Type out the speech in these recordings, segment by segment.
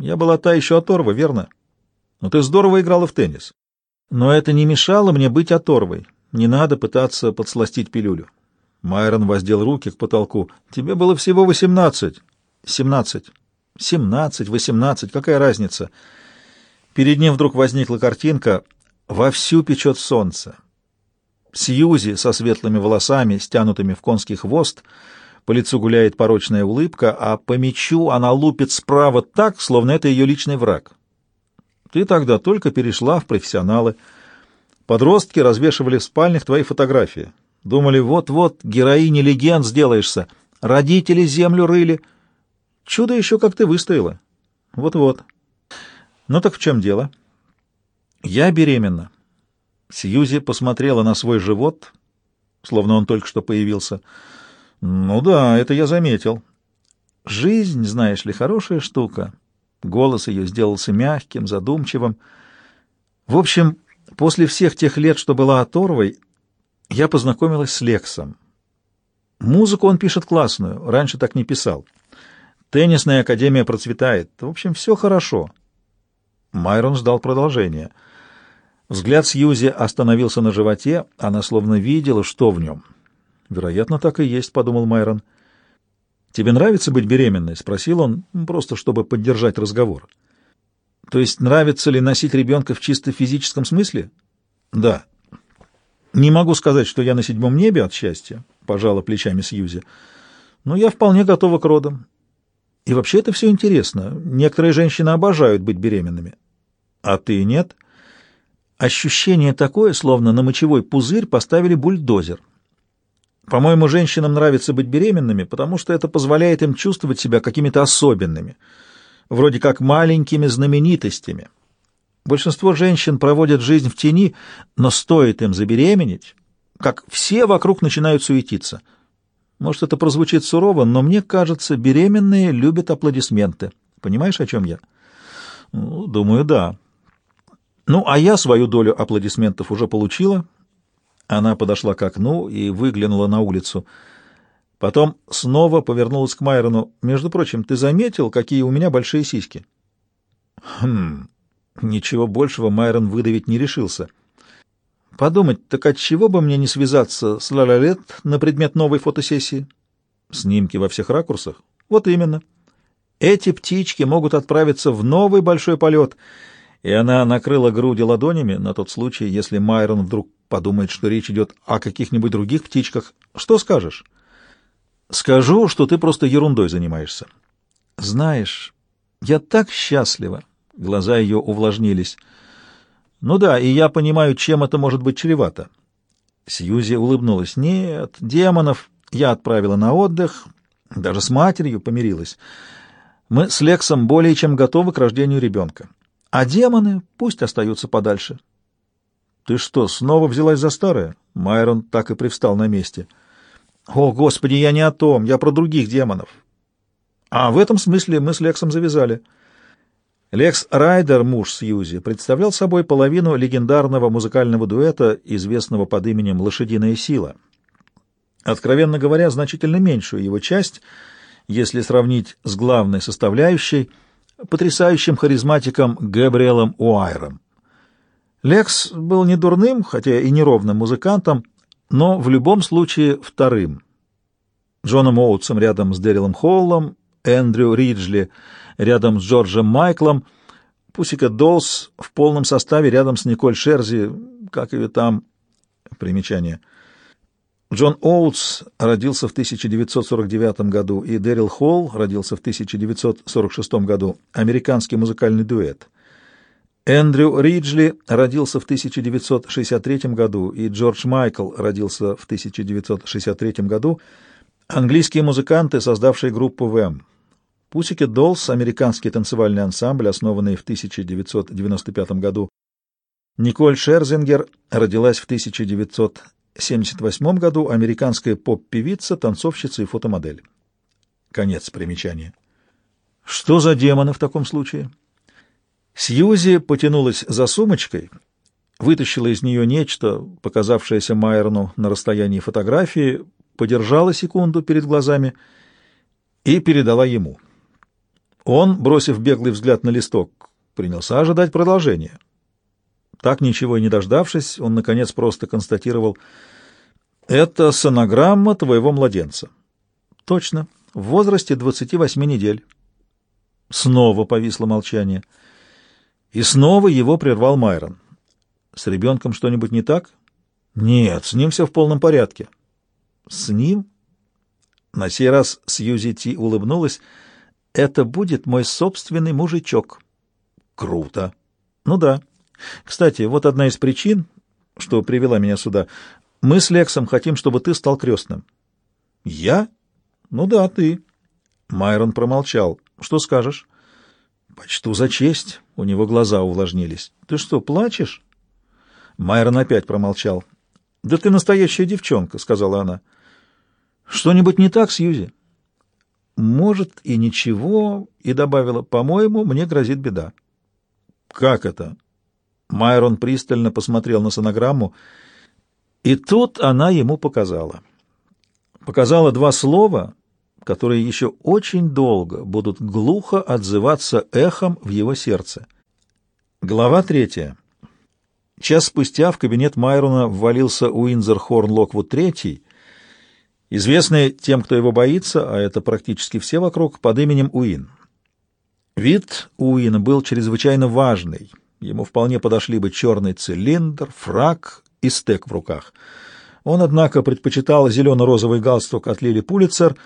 Я была та еще оторва, верно? Но ты здорово играла в теннис. Но это не мешало мне быть оторвой. Не надо пытаться подсластить пилюлю. Майрон воздел руки к потолку. Тебе было всего восемнадцать. Семнадцать. Семнадцать, восемнадцать, какая разница? Перед ним вдруг возникла картинка «Вовсю печет солнце». Сьюзи со светлыми волосами, стянутыми в конский хвост, по лицу гуляет порочная улыбка, а по мячу она лупит справа так, словно это ее личный враг. Ты тогда только перешла в профессионалы. Подростки развешивали в спальнях твои фотографии. Думали, вот-вот героини легенд сделаешься. Родители землю рыли. Чудо еще как ты выстояла. Вот-вот. Ну так в чем дело? Я беременна. Сьюзи посмотрела на свой живот, словно он только что появился. Ну да, это я заметил. Жизнь, знаешь ли, хорошая штука. Голос ее сделался мягким, задумчивым. В общем, после всех тех лет, что была оторвой, я познакомилась с Лексом. Музыку он пишет классную, раньше так не писал. Теннисная академия процветает. В общем, все хорошо. Майрон ждал продолжения — Взгляд Сьюзи остановился на животе, она словно видела, что в нем. «Вероятно, так и есть», — подумал Майрон. «Тебе нравится быть беременной?» — спросил он, просто чтобы поддержать разговор. «То есть нравится ли носить ребенка в чисто физическом смысле?» «Да». «Не могу сказать, что я на седьмом небе от счастья», — пожала плечами Сьюзи. «Но я вполне готова к родам. И вообще это все интересно. Некоторые женщины обожают быть беременными». «А ты нет?» Ощущение такое, словно на мочевой пузырь поставили бульдозер. По-моему, женщинам нравится быть беременными, потому что это позволяет им чувствовать себя какими-то особенными, вроде как маленькими знаменитостями. Большинство женщин проводят жизнь в тени, но стоит им забеременеть, как все вокруг начинают суетиться. Может, это прозвучит сурово, но мне кажется, беременные любят аплодисменты. Понимаешь, о чем я? Ну, думаю, да. Ну, а я свою долю аплодисментов уже получила. Она подошла к окну и выглянула на улицу. Потом снова повернулась к Майрону. «Между прочим, ты заметил, какие у меня большие сиськи?» «Хм...» Ничего большего Майрон выдавить не решился. «Подумать, так от чего бы мне не связаться с Лалалет на предмет новой фотосессии?» «Снимки во всех ракурсах?» «Вот именно. Эти птички могут отправиться в новый большой полет» и она накрыла груди ладонями на тот случай, если Майрон вдруг подумает, что речь идет о каких-нибудь других птичках. Что скажешь? Скажу, что ты просто ерундой занимаешься. Знаешь, я так счастлива. Глаза ее увлажнились. Ну да, и я понимаю, чем это может быть чревато. Сьюзи улыбнулась. Нет, демонов я отправила на отдых, даже с матерью помирилась. Мы с Лексом более чем готовы к рождению ребенка. А демоны пусть остаются подальше. Ты что, снова взялась за старое? Майрон так и привстал на месте. О, Господи, я не о том, я про других демонов. А в этом смысле мы с Лексом завязали. Лекс Райдер, муж Сьюзи, представлял собой половину легендарного музыкального дуэта, известного под именем «Лошадиная сила». Откровенно говоря, значительно меньшую его часть, если сравнить с главной составляющей — потрясающим харизматиком Габриэлом Уайром. Лекс был не дурным, хотя и неровным музыкантом, но в любом случае вторым. Джоном Оутсом рядом с Дэрилом Холлом, Эндрю Риджли рядом с Джорджем Майклом, Пусика Долс в полном составе рядом с Николь Шерзи, как ее там, примечание — Джон Оутс родился в 1949 году, и Дэрил Холл родился в 1946 году. Американский музыкальный дуэт. Эндрю Риджли родился в 1963 году, и Джордж Майкл родился в 1963 году. Английские музыканты, создавшие группу ВМ. Пусики Доллс — американский танцевальный ансамбль, основанный в 1995 году. Николь Шерзингер родилась в 1900 1978 году американская поп-певица, танцовщица и фотомодель. Конец примечания. Что за демоны в таком случае? Сьюзи потянулась за сумочкой, вытащила из нее нечто, показавшееся Майерну на расстоянии фотографии, подержала секунду перед глазами и передала ему. Он, бросив беглый взгляд на листок, принялся ожидать продолжения. Так ничего и не дождавшись, он, наконец, просто констатировал «Это сонограмма твоего младенца». «Точно, в возрасте 28 недель». Снова повисло молчание. И снова его прервал Майрон. «С ребенком что-нибудь не так?» «Нет, с ним все в полном порядке». «С ним?» На сей раз Сьюзи Ти улыбнулась. «Это будет мой собственный мужичок». «Круто!» «Ну да. Кстати, вот одна из причин, что привела меня сюда. Мы с Лексом хотим, чтобы ты стал крестным». «Я?» «Ну да, ты». Майрон промолчал. «Что скажешь?» «Почту за честь». У него глаза увлажнились. «Ты что, плачешь?» Майрон опять промолчал. «Да ты настоящая девчонка», — сказала она. «Что-нибудь не так, Сьюзи?» «Может, и ничего», — и добавила, «по-моему, мне грозит беда». «Как это?» Майрон пристально посмотрел на сонограмму, и тут она ему показала. Показала два слова, которые еще очень долго будут глухо отзываться эхом в его сердце. Глава третья. Час спустя в кабинет Майрона ввалился Уинзер Хорн Локвуд III, известный тем, кто его боится, а это практически все вокруг, под именем Уин. Вид Уина был чрезвычайно важный. Ему вполне подошли бы черный цилиндр, фрак и стек в руках. Он, однако, предпочитал зелено-розовый галстук от Лили Пулицер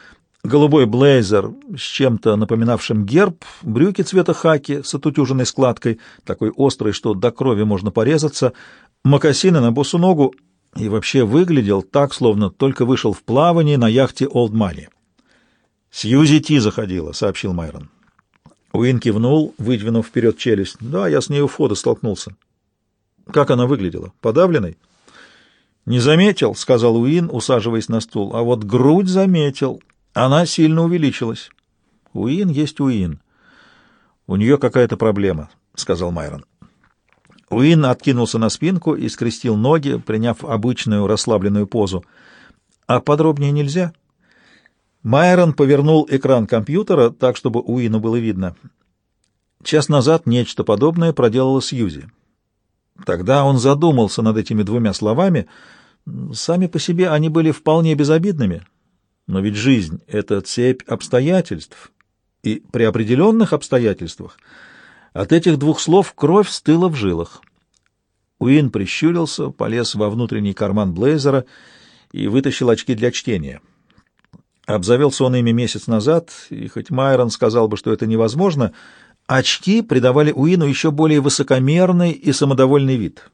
голубой блейзер с чем-то напоминавшим герб, брюки цвета хаки с отутюженной складкой, такой острой, что до крови можно порезаться, мокасины на босу ногу и вообще выглядел так, словно только вышел в плавание на яхте «Олд Мани». «Сьюзи Ти заходила», — сообщил Майрон. Уин кивнул, выдвинув вперед челюсть. «Да, я с ней у входа столкнулся». «Как она выглядела? Подавленной?» «Не заметил», — сказал Уин, усаживаясь на стул. «А вот грудь заметил». Она сильно увеличилась. Уин есть Уин. У нее какая-то проблема, сказал Майрон. Уин откинулся на спинку и скрестил ноги, приняв обычную расслабленную позу. А подробнее нельзя? Майрон повернул экран компьютера так, чтобы Уину было видно. Час назад нечто подобное проделала Сьюзи. Тогда он задумался над этими двумя словами. Сами по себе они были вполне безобидными, но ведь жизнь — это цепь обстоятельств, и при определенных обстоятельствах от этих двух слов кровь стыла в жилах. Уин прищурился, полез во внутренний карман блейзера и вытащил очки для чтения. Обзавелся он ими месяц назад, и хоть Майрон сказал бы, что это невозможно, очки придавали Уину еще более высокомерный и самодовольный вид —